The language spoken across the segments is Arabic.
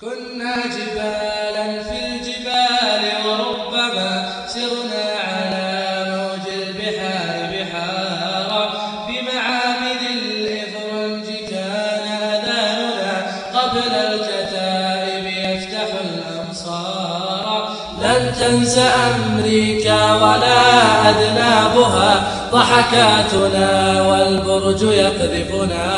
كنا جبالا في الجبال وربما سرنا على موج البحار بحارا بمعابد الإفرنج كان أذاننا قبل الكتائب يفتح الأمصار. لن تنسى أمريكا ولا أذنابها ضحكاتنا والبرج يقذف نارا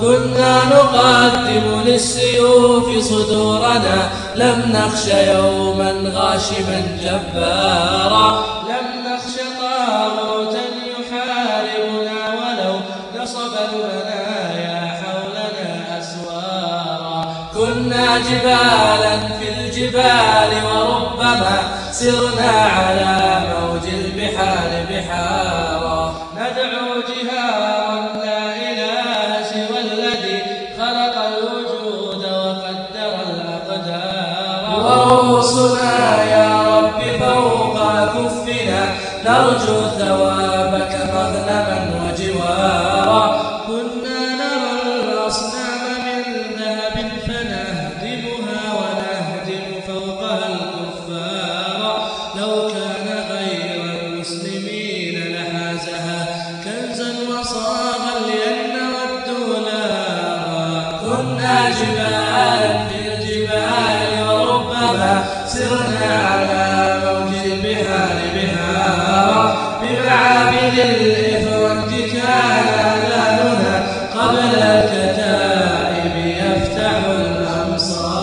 كنا نقدم للسيوف صدورنا. لم نخش يوما غاشما جبارا. لم نخش طاغوتا يحاربنا ولو نصب المنايا حولنا أسوارا. كنا جبالا في الجبال وربما سرنا على موج البحار بحارا. ورؤوسنا يا رب فوق كفنا. نرجو ثوابك مغنما وجوارا كنا نرى الأصنام من ذهب فنهدمها ونهدم فوقها الكفار. لو كان غير المسلمين لحازها كنزا وصاغا لأن ردوا نارا. كنا جبالا الغربى سرنا على موج البحار بهارا بمعابد الإثر كان آذاننا قبل الكتائب يفتح الأمصار